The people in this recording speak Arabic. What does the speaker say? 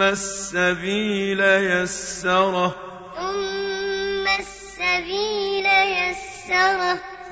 ثم السبيل يسره. ثم السبيل يسره.